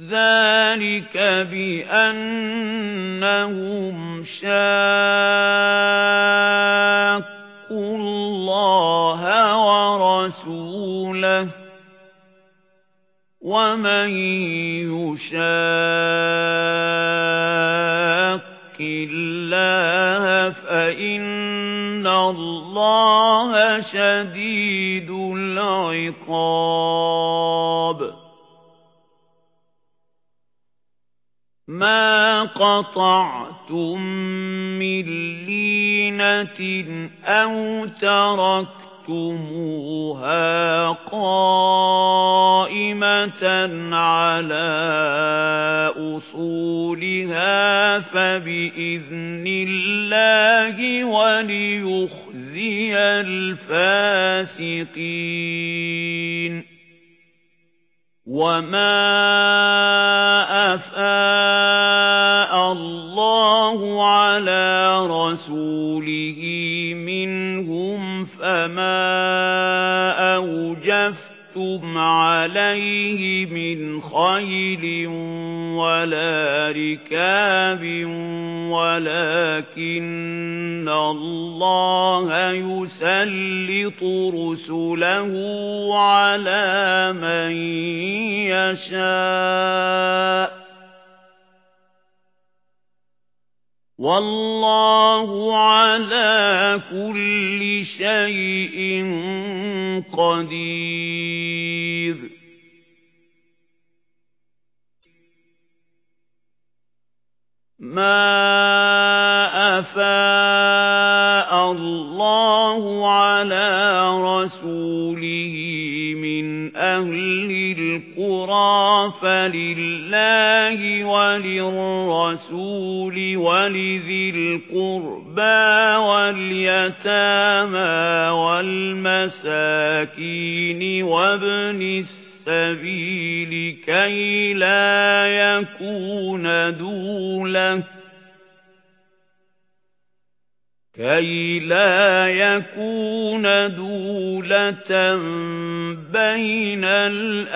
ذَلِكَ بِأَنَّهُمْ شَاقُّوا اللَّهَ وَرَسُولَهُ وَمَن يُشَاقِّ اللَّهَ فَإِنَّ اللَّهَ شَدِيدُ الْعِقَابِ مَا قَطَعْتُم مِّن لِّينَةٍ أَوْ تَرَكْتُمُوهَا قَائِمَةً عَلَى أُصُولِهَا فَبِإِذْنِ اللَّهِ وَلِيُخْزِيَ الْفَاسِقِينَ وَمَا أَفَاءَ اللَّهُ عَلَى رَسُولِهِ مِنْهُمْ فَمَا أَوْجَفْتُمْ عَلَيْهِ مِنْ خَيْلٍ وَلَا رِكَابٍ وَلَكِنَّ اللَّهَ يُسَلِّطُ رُسُلَهُ عَلَى مَن يَشَاءُ وَاللَّهُ عَلَى كُلِّ شَيْءٍ قَدِيرٌ. مَا أَفَاءَ اللَّهُ عَلَى رَسُولِهِ مِنْ أَهْلِ الْقُرَى فَلِلَّهِ وَلِلرَّسُولِ وَلِذِي الْقُرْبَى وَالْيَتَامَى وَالْمَسَاكِينِ وَابْنِ السَّبِيلِ كَيْ لَا يَكُونَ دُولَةً كَيْ لَا يَكُونَ دُولَةً بَيْنَ الْأَغْنِيَاءِ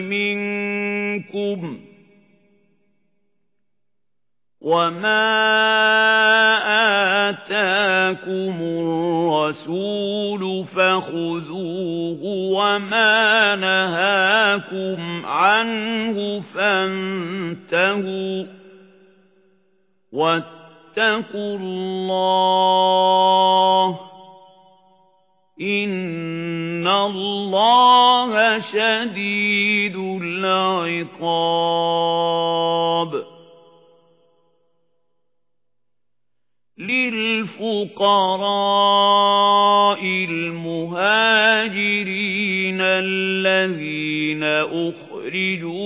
مِنكُمْ وَمَا آتَاكُمُ الرَّسُولُ فَخُذُوهُ وَمَا نَهَاكُمْ عَنْهُ فَانتَهُوا وَاتَّقُوا اللَّهَ إِنَّ اللَّهَ شَدِيدُ الْعِقَابِ لِلْفُقَرَاءِ الْمُهَاجِرِينَ الَّذِينَ أُخْرِجُوا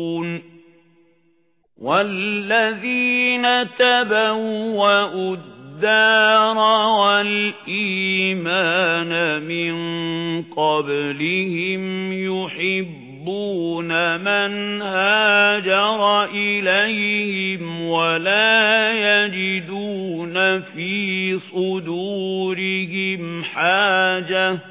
وَالَّذِينَ تَبَوَّأُوا الدَّارَ وَالْإِيمَانَ مِنْ قَبْلِهِمْ يُحِبُّونَ مَنْ هَاجَرَ إِلَيْهِمْ وَلَا يَجِدُونَ فِي صُدُورِهِمْ حَاجَةً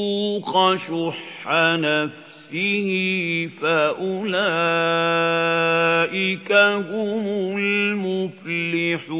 يُوقَ شُحَّ نَفْسِهِ فَأُولَئِكَ هُمُ الْمُفْلِحُونَ